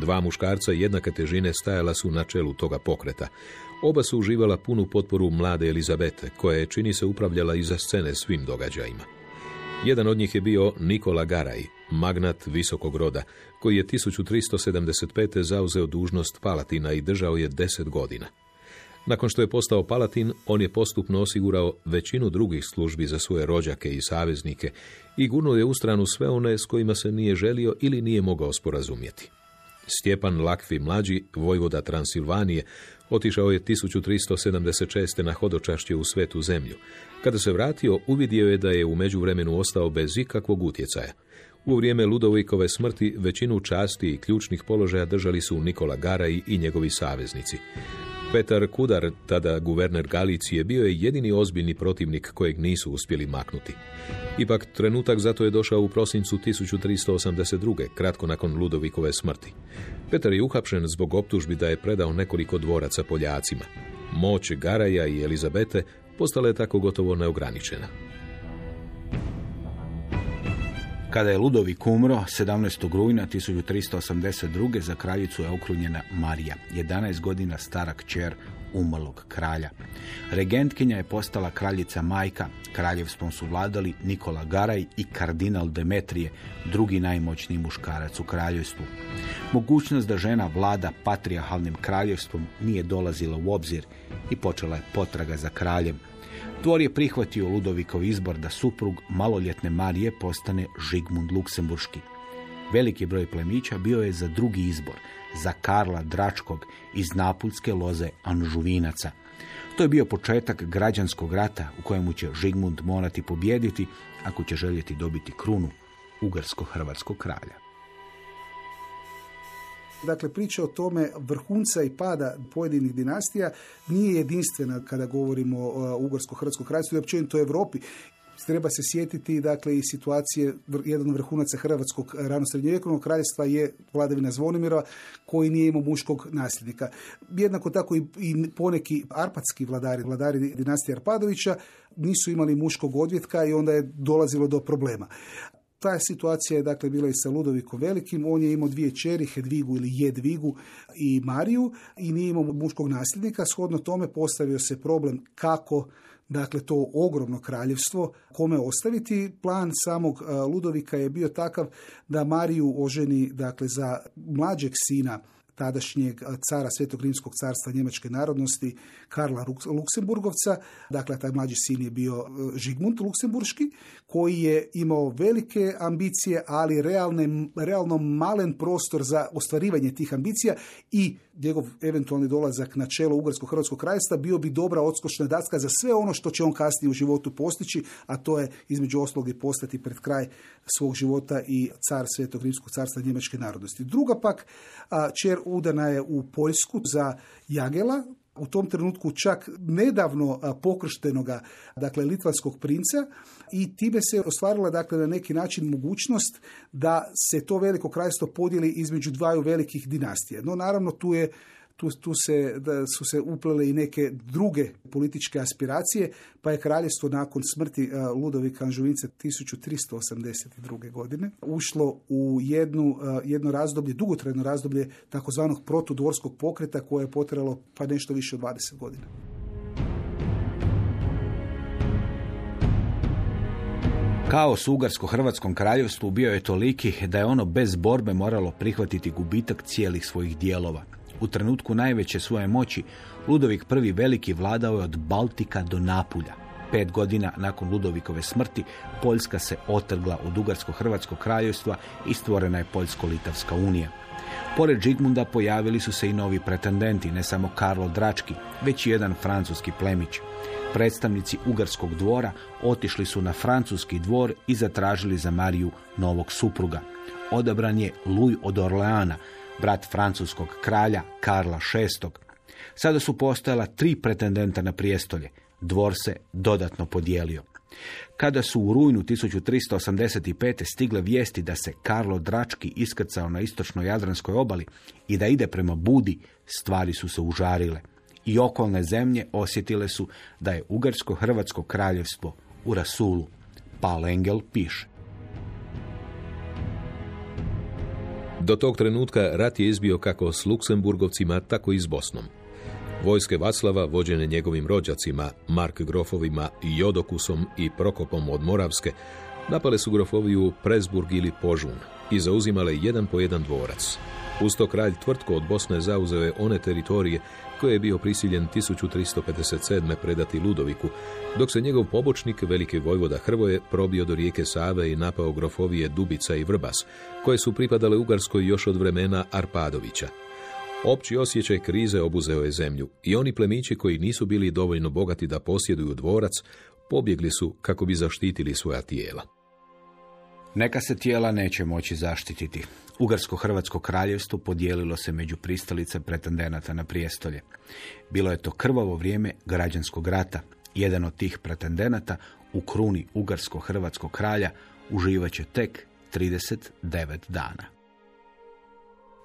Dva muškarca jednake težine stajala su na čelu toga pokreta. Oba su uživala punu potporu mlade Elizabete, koja je čini se upravljala iza scene svim događajima. Jedan od njih je bio Nikola Garaj, magnat visokog roda, koji je 1375. zauzeo dužnost Palatina i držao je deset godina. Nakon što je postao Palatin, on je postupno osigurao većinu drugih službi za svoje rođake i saveznike i gurnuo je u stranu sve one s kojima se nije želio ili nije mogao sporazumjeti. Stjepan Lakvi mlađi, vojvoda Transilvanije, otišao je 1376. na hodočašće u svetu zemlju. Kada se vratio, uvidio je da je u međuvremenu ostao bez ikakvog utjecaja. U vrijeme Ludovikove smrti većinu časti i ključnih položaja držali su Nikola Garaj i njegovi saveznici. Petar Kudar, tada guverner Galicije, bio je jedini ozbiljni protivnik kojeg nisu uspjeli maknuti. Ipak trenutak zato je došao u prosincu 1382. kratko nakon Ludovikove smrti. Petar je uhapšen zbog optužbi da je predao nekoliko dvoraca Poljacima. Moć Garaja i Elizabete postala je tako gotovo neograničena. Kada je Ludovik umro, 17. rujna 1382. za kraljicu je okrunjena Marija, 11 godina stara kćer umrlog kralja. Regentkinja je postala kraljica majka, kraljevstvom su vladali Nikola Garaj i kardinal Demetrije, drugi najmoćniji muškarac u kraljevstvu. Mogućnost da žena vlada patrijahalnim kraljevstvom nije dolazila u obzir i počela je potraga za kraljem. Dvor je prihvatio Ludovikov izbor da suprug maloljetne Marije postane Žigmund Luksemburški. Veliki broj plemića bio je za drugi izbor, za Karla Dračkog iz Napuljske loze Anžuvinaca. To je bio početak građanskog rata u kojemu će Žigmund morati pobijediti ako će željeti dobiti krunu ugarsko-hrvatskog kralja. Dakle, priča o tome vrhunca i pada pojedinih dinastija nije jedinstvena kada govorimo o Ugarsko-Hrvatskog kraljevstvu i općenito Europi. Treba se sjetiti dakle i situacije jedan od vrhunaca Hrvatskog rano srednjovjekovnog kraljevstva je vladavina Zvonimira koji nije imao muškog nasljednika. Jednako tako i, i poneki arpatski vladari, vladari dinastije Arpadovića nisu imali muškog odvjetka i onda je dolazilo do problema. Ta situacija je dakle bila i sa Ludovikom Velikim. On je imao dvije čeri, Hedvigu ili Jedvigu i Mariju i nije imao muškog nasljednika. Shodno tome postavio se problem kako dakle to ogromno kraljevstvo, kome ostaviti. Plan samog Ludovika je bio takav da Mariju oženi dakle za mlađeg sina tadašnjeg cara Svetog Rimskog carstva njemačke narodnosti Karla Luksemburgovca. Dakle, taj mlađi sin je bio e, Žigmund Luksemburški, koji je imao velike ambicije, ali realne, realno malen prostor za ostvarivanje tih ambicija i njegov eventualni dolazak na čelo Ugarsko-Hrvatskog krajstva bio bi dobra odskočna daska za sve ono što će on kasnije u životu postići, a to je između oslog i postati pred kraj svog života i car Svetog Rimskog carstva njemačke narodnosti. Druga pak čer udana je u Poljsku za Jagela, u tom trenutku čak nedavno pokrštenoga, dakle, litvanskog princa i time se ostvarila, dakle, na neki način mogućnost da se to veliko krajstvo podijeli između dvaju velikih dinastija. No, naravno, tu je tu, tu se, da su se uplele i neke druge političke aspiracije, pa je kraljevstvo nakon smrti Ludovika Anžuvince 1382. godine ušlo u jednu, jedno razdoblje, dugotrajno razdoblje takozvanog protudvorskog pokreta koje je potralo pa nešto više od 20 godina. Kaos u Ugarsko-Hrvatskom kraljevstvu bio je toliki da je ono bez borbe moralo prihvatiti gubitak cijelih svojih dijelova. U trenutku najveće svoje moći Ludovik I veliki vladao je od Baltika do Napulja. Pet godina nakon Ludovikove smrti Poljska se otrgla od Ugarsko-Hrvatskog kraljevstva i stvorena je Poljsko-Litavska unija. Pored Žigmunda pojavili su se i novi pretendenti, ne samo Karlo Drački, već i jedan francuski plemić. Predstavnici Ugarskog dvora otišli su na francuski dvor i zatražili za Mariju novog supruga. Odabran je Louis od Orleana, brat francuskog kralja Karla VI. Sada su postojala tri pretendenta na prijestolje. Dvor se dodatno podijelio. Kada su u rujnu 1385. stigle vijesti da se Karlo Drački iskrcao na istočnoj Jadranskoj obali i da ide prema Budi, stvari su se užarile. I okolne zemlje osjetile su da je Ugarsko-Hrvatsko kraljevstvo u Rasulu. Paul Engel piše. Do tog trenutka rat je izbio kako s Luksemburgovcima, tako i s Bosnom. Vojske Vaclava, vođene njegovim rođacima, Mark Grofovima Jodokusom i Prokopom od Moravske, napale su Grofoviju Presburg ili Požun i zauzimale jedan po jedan dvorac. Uz to kralj tvrtko od Bosne zauzeo je one teritorije koje je bio prisiljen 1357. predati Ludoviku, dok se njegov pobočnik, veliki vojvoda Hrvoje, probio do rijeke Save i napao grofovije Dubica i Vrbas, koje su pripadale Ugarskoj još od vremena Arpadovića. Opći osjećaj krize obuzeo je zemlju i oni plemići koji nisu bili dovoljno bogati da posjeduju dvorac, pobjegli su kako bi zaštitili svoja tijela. Neka se tijela neće moći zaštititi. Ugarsko-Hrvatsko kraljevstvo podijelilo se među pristalice pretendenata na prijestolje. Bilo je to krvavo vrijeme građanskog rata. Jedan od tih pretendenata u kruni Ugarsko-Hrvatskog kralja uživaće tek 39 dana.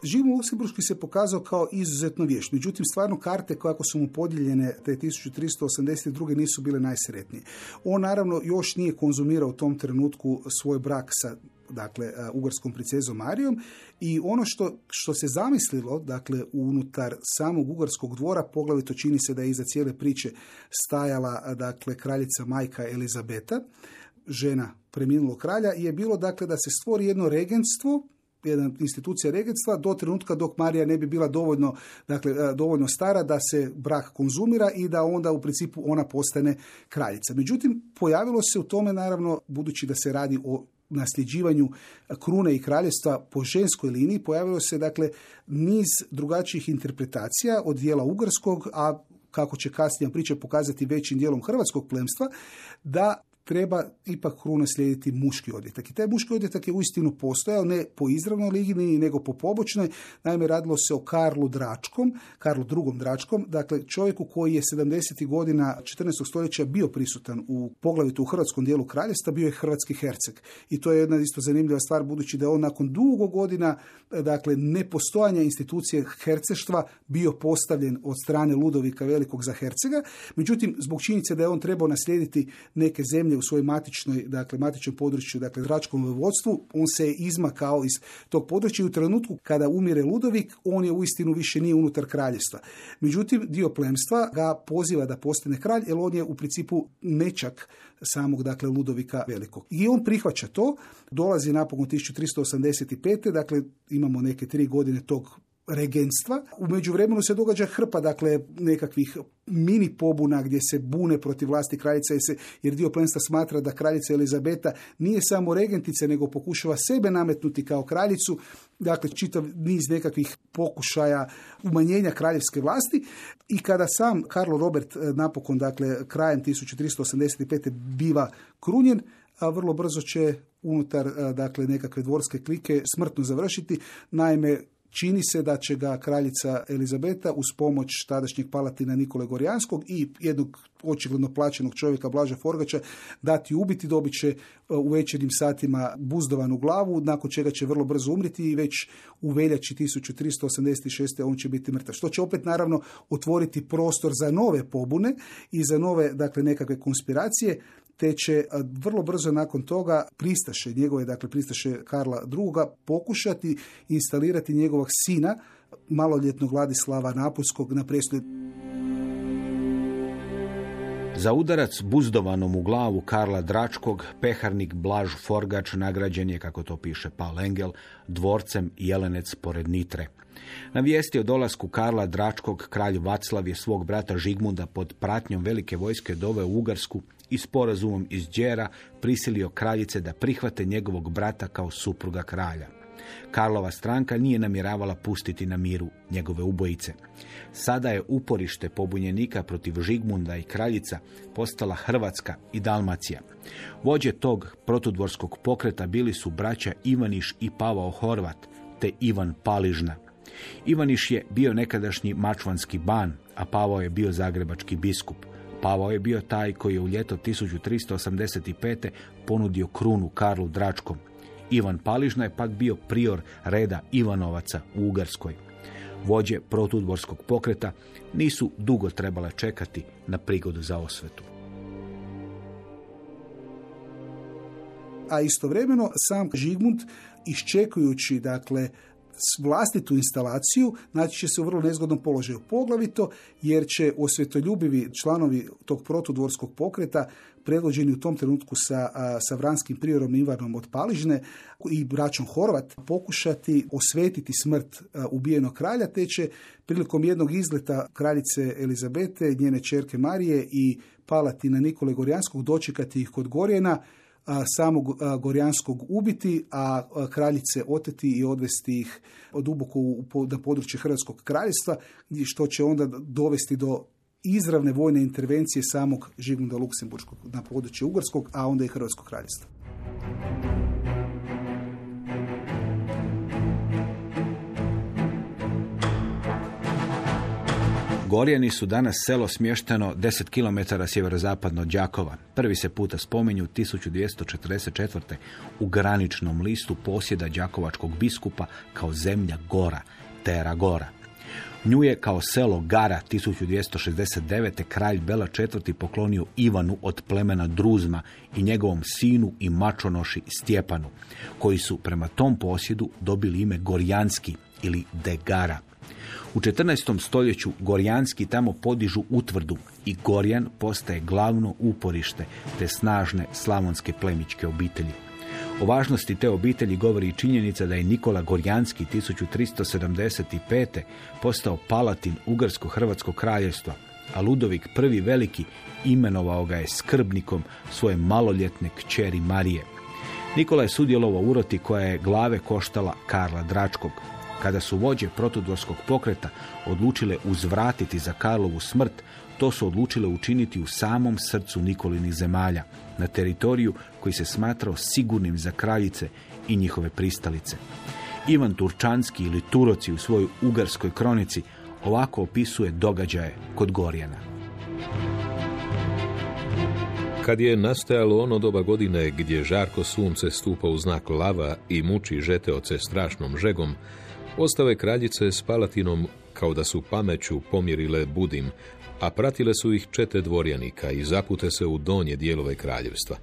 Živim Luksemburški se pokazao kao izuzetno vješt. Međutim, stvarno karte kako su mu podijeljene te 1382. nisu bile najsretnije. On naravno još nije konzumirao u tom trenutku svoj brak sa dakle, ugarskom princezom Marijom i ono što, što se zamislilo, dakle, unutar samog ugarskog dvora, poglavito čini se da je iza cijele priče stajala, dakle, kraljica majka Elizabeta, žena preminulog kralja, je bilo, dakle, da se stvori jedno regentstvo jedna institucija regentstva do trenutka dok Marija ne bi bila dovoljno, dakle, e, dovoljno stara da se brak konzumira i da onda u principu ona postane kraljica. Međutim, pojavilo se u tome naravno, budući da se radi o nasljeđivanju krune i kraljevstva po ženskoj liniji, pojavilo se dakle niz drugačijih interpretacija od dijela ugarskog, a kako će kasnije priča pokazati većim dijelom hrvatskog plemstva, da treba ipak kruna slijediti muški odjetak. I taj muški odjetak je uistinu postojao, ne po izravnoj liniji, nego po pobočnoj. Naime, radilo se o Karlu Dračkom, Karlu drugom Dračkom, dakle čovjeku koji je 70. godina 14. stoljeća bio prisutan u poglavito u hrvatskom dijelu kraljevstva, bio je hrvatski herceg. I to je jedna isto zanimljiva stvar, budući da je on nakon dugo godina, dakle, nepostojanja institucije herceštva bio postavljen od strane Ludovika Velikog za hercega. Međutim, zbog činjenice da je on trebao naslijediti neke zemlje u svojoj matičnoj, dakle, matičnom području, dakle, Dračkom vodstvu, on se je izmakao iz tog područja i u trenutku kada umire Ludovik, on je uistinu više nije unutar kraljevstva. Međutim, dio plemstva ga poziva da postane kralj, jer on je u principu nečak samog, dakle, Ludovika Velikog. I on prihvaća to, dolazi napokon 1385. Dakle, imamo neke tri godine tog regenstva. U međuvremenu se događa hrpa dakle nekakvih mini pobuna gdje se bune protiv vlasti kraljice jer dio plenstva smatra da kraljica Elizabeta nije samo regentica nego pokušava sebe nametnuti kao kraljicu. Dakle, čitav niz nekakvih pokušaja umanjenja kraljevske vlasti i kada sam Karlo Robert eh, napokon, dakle, krajem 1385. biva krunjen, a vrlo brzo će unutar eh, dakle nekakve dvorske klike smrtno završiti. Naime, Čini se da će ga kraljica Elizabeta uz pomoć tadašnjeg palatina Nikole Gorjanskog i jednog očigledno plaćenog čovjeka Blaža Forgača dati ubiti, dobit će e, u večernjim satima buzdovanu glavu, nakon čega će vrlo brzo umriti i već u veljači 1386. on će biti mrtav. Što će opet naravno otvoriti prostor za nove pobune i za nove dakle nekakve konspiracije te će vrlo brzo nakon toga pristaše, njegove, dakle pristaše Karla II. pokušati instalirati njegovog sina, maloljetnog Vladislava Napoljskog na prestolju. Za udarac buzdovanom u glavu Karla Dračkog, peharnik Blaž Forgač nagrađen je, kako to piše Paul Engel, dvorcem Jelenec pored Nitre. Na vijesti o dolasku Karla Dračkog, kralj Vaclav je svog brata Žigmunda pod pratnjom velike vojske dove u Ugarsku i sporazumom iz Đera prisilio kraljice da prihvate njegovog brata kao supruga kralja. Karlova stranka nije namjeravala pustiti na miru njegove ubojice. Sada je uporište pobunjenika protiv Žigmunda i kraljica postala Hrvatska i Dalmacija. Vođe tog protudvorskog pokreta bili su braća Ivaniš i Pavao Horvat, te Ivan Paližna. Ivaniš je bio nekadašnji mačvanski ban, a Pavao je bio zagrebački biskup. Pavao je bio taj koji je u ljeto 1385. ponudio krunu Karlu Dračkom. Ivan Paližna je pak bio prior reda Ivanovaca u Ugarskoj. Vođe protudvorskog pokreta nisu dugo trebale čekati na prigodu za osvetu. A istovremeno sam Žigmund iščekujući dakle vlastitu instalaciju naći će se u vrlo nezgodnom položaju. Poglavito jer će osvjetoljubivi članovi tog protudvorskog pokreta predvođeni u tom trenutku sa, sa vranskim priorom Ivanom od Paližne i braćom Horvat pokušati osvetiti smrt ubijenog kralja, te će prilikom jednog izleta kraljice Elizabete, njene čerke Marije i Palatina Nikole Gorjanskog dočekati ih kod Gorjena, samog Gorjanskog ubiti, a kraljice oteti i odvesti ih duboko na područje Hrvatskog kraljevstva, što će onda dovesti do izravne vojne intervencije samog Žigmunda Luksemburškog na područje Ugarskog, a onda i Hrvatskog kraljevstva. Gorjani su danas selo smješteno 10 km sjeverozapadno od Đakova. Prvi se puta spominju 1244. u graničnom listu posjeda Đakovačkog biskupa kao zemlja Gora, Tera Gora. Nju je kao selo Gara 1269. kralj Bela IV. poklonio Ivanu od plemena Druzma i njegovom sinu i mačonoši Stjepanu, koji su prema tom posjedu dobili ime Gorjanski ili Degara. U 14. stoljeću Gorjanski tamo podižu utvrdu i Gorjan postaje glavno uporište te snažne slavonske plemičke obitelji. O važnosti te obitelji govori i činjenica da je Nikola Gorjanski 1375. postao palatin Ugarsko-Hrvatskog kraljevstva, a Ludovik I. Veliki imenovao ga je skrbnikom svoje maloljetne kćeri Marije. Nikola je sudjelovao uroti koja je glave koštala Karla Dračkog, kada su vođe protudvorskog pokreta odlučile uzvratiti za Karlovu smrt, to su odlučile učiniti u samom srcu Nikolinih zemalja, na teritoriju koji se smatrao sigurnim za kraljice i njihove pristalice. Ivan Turčanski ili Turoci u svojoj ugarskoj kronici ovako opisuje događaje kod Gorjana. Kad je nastajalo ono doba godine gdje žarko sunce stupa u znak lava i muči žeteoce strašnom žegom, Ostave kraljice s Palatinom kao da su pameću pomjerile Budim, a pratile su ih čete dvorjanika i zapute se u donje dijelove kraljevstva.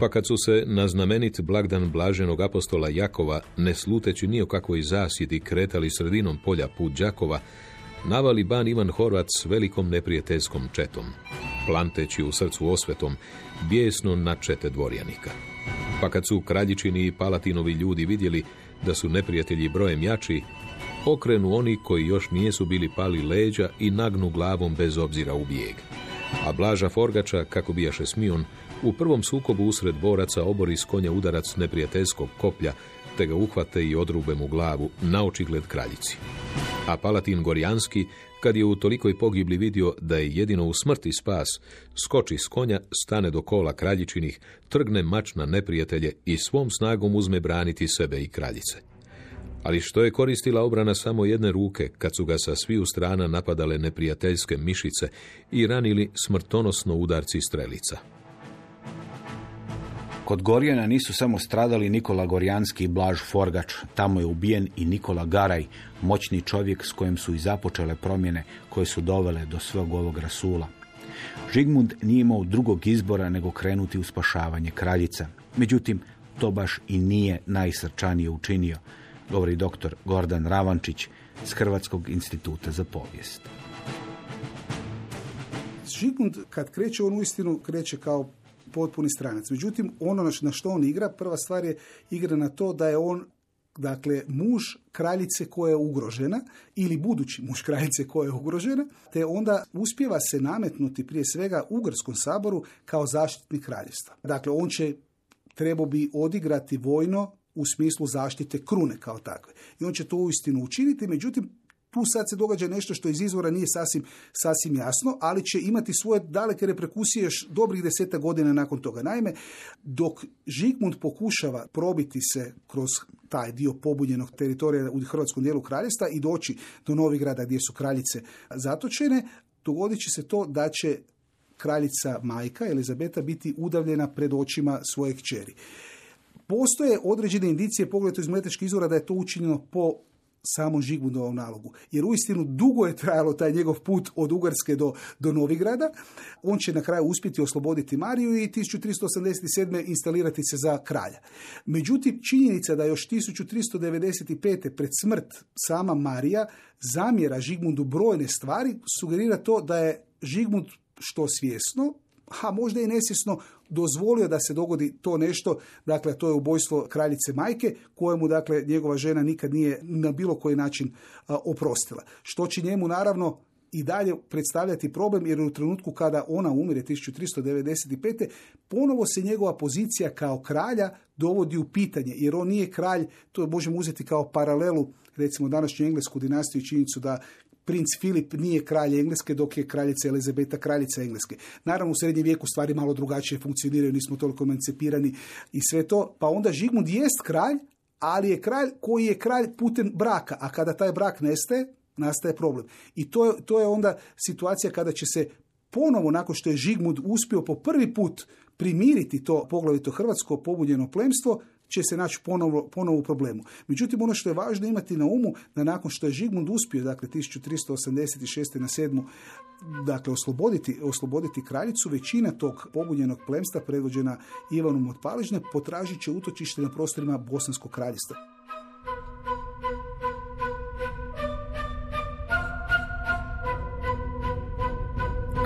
Pa kad su se na znamenit blagdan blaženog apostola Jakova, ne sluteći ni o kakvoj zasjedi, kretali sredinom polja put Đakova, navali ban Ivan Horvat s velikom neprijateljskom četom, planteći u srcu osvetom, bijesno na čete dvorjanika. Pa kad su kraljičini i palatinovi ljudi vidjeli da su neprijatelji brojem jači, okrenu oni koji još nijesu bili pali leđa i nagnu glavom bez obzira u bijeg. A Blaža Forgača, kako bijaše Smion, u prvom sukobu usred boraca obori s konja udarac neprijateljskog koplja, te ga uhvate i odrube mu glavu na očigled kraljici. A Palatin Gorjanski, kad je u tolikoj pogibli vidio da je jedino u smrti spas, skoči s konja, stane do kola kraljičinih, trgne mač na neprijatelje i svom snagom uzme braniti sebe i kraljice. Ali što je koristila obrana samo jedne ruke, kad su ga sa sviju strana napadale neprijateljske mišice i ranili smrtonosno udarci strelica. Kod Gorjana nisu samo stradali Nikola Gorjanski i Blaž Forgač, tamo je ubijen i Nikola Garaj, moćni čovjek s kojim su i započele promjene koje su dovele do svog ovog rasula. Žigmund nije imao drugog izbora nego krenuti u spašavanje kraljica. Međutim, to baš i nije najsrčanije učinio, govori doktor Gordan Ravančić s Hrvatskog instituta za povijest. Žigmund kad kreće, on uistinu kreće kao potpuni stranac. Međutim, ono na što on igra, prva stvar je igra na to da je on dakle muž kraljice koja je ugrožena ili budući muž kraljice koja je ugrožena, te onda uspjeva se nametnuti prije svega Ugarskom saboru kao zaštitnik kraljevstva. Dakle, on će trebao bi odigrati vojno u smislu zaštite krune kao takve. I on će to uistinu učiniti, međutim, tu sad se događa nešto što iz izvora nije sasvim, sasvim jasno, ali će imati svoje daleke reperkusije još dobrih deseta godina nakon toga. Naime, dok Žigmund pokušava probiti se kroz taj dio pobunjenog teritorija u hrvatskom dijelu kraljesta i doći do Novigrada gdje su kraljice zatočene, dogodit će se to da će kraljica majka Elizabeta biti udavljena pred očima svoje kćeri. Postoje određene indicije, pogledajte iz mletečkih izvora, da je to učinjeno po samom Žigmundovom nalogu. Jer uistinu dugo je trajalo taj njegov put od Ugarske do, do Novigrada. On će na kraju uspjeti osloboditi Mariju i 1387. instalirati se za kralja. Međutim, činjenica da još 1395. pred smrt sama Marija zamjera Žigmundu brojne stvari, sugerira to da je Žigmund što svjesno, a možda i nesvjesno dozvolio da se dogodi to nešto, dakle to je ubojstvo kraljice majke, kojemu dakle njegova žena nikad nije na bilo koji način oprostila. Što će njemu naravno i dalje predstavljati problem jer u trenutku kada ona umire 1395. ponovo se njegova pozicija kao kralja dovodi u pitanje jer on nije kralj, to možemo uzeti kao paralelu recimo današnju englesku dinastiju i činjenicu da princ Filip nije kralj Engleske, dok je kraljica Elizabeta kraljica Engleske. Naravno, u srednjem vijeku stvari malo drugačije funkcioniraju, nismo toliko emancipirani i sve to. Pa onda Žigmund jest kralj, ali je kralj koji je kralj putem braka, a kada taj brak nestaje, nastaje problem. I to to je onda situacija kada će se ponovo, nakon što je Žigmund uspio po prvi put primiriti to poglavito hrvatsko pobunjeno plemstvo, će se naći ponovo, ponovo u problemu. Međutim, ono što je važno imati na umu, da nakon što je Žigmund uspio, dakle 1386. na 7. dakle osloboditi, osloboditi kraljicu, većina tog pobunjenog plemstva predvođena Ivanom od Paližne potražit će utočište na prostorima Bosanskog kraljevstva.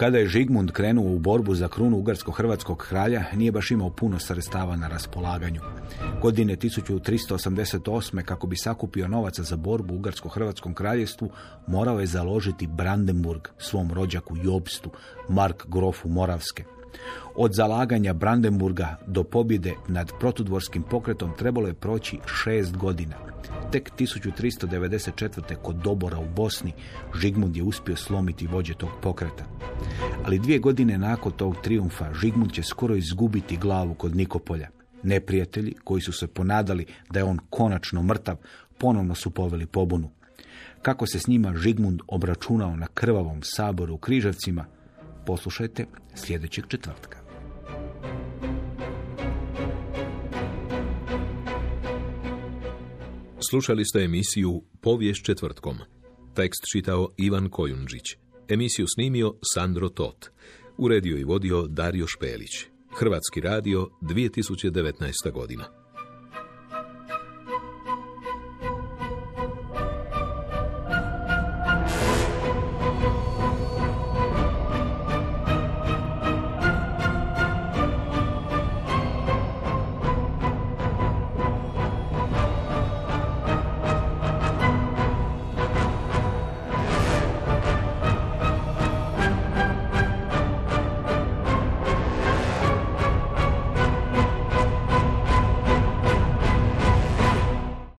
Kada je Žigmund krenuo u borbu za krunu ugarsko-hrvatskog kralja, nije baš imao puno sredstava na raspolaganju. Godine 1388. kako bi sakupio novaca za borbu u ugarsko-hrvatskom kraljestvu, morao je založiti Brandenburg svom rođaku Jobstu, Mark Grofu Moravske. Od zalaganja Brandenburga do pobjede nad protudvorskim pokretom trebalo je proći šest godina. Tek 1394. kod Dobora u Bosni Žigmund je uspio slomiti vođe tog pokreta. Ali dvije godine nakon tog triumfa Žigmund će skoro izgubiti glavu kod Nikopolja. Neprijatelji koji su se ponadali da je on konačno mrtav, ponovno su poveli pobunu. Kako se s njima Žigmund obračunao na krvavom saboru u Križevcima, poslušajte sljedećeg četvrtka. Slušali ste emisiju Povijest četvrtkom. Tekst čitao Ivan Kojundžić. Emisiju snimio Sandro Tot. Uredio i vodio Dario Špelić. Hrvatski radio 2019. godina.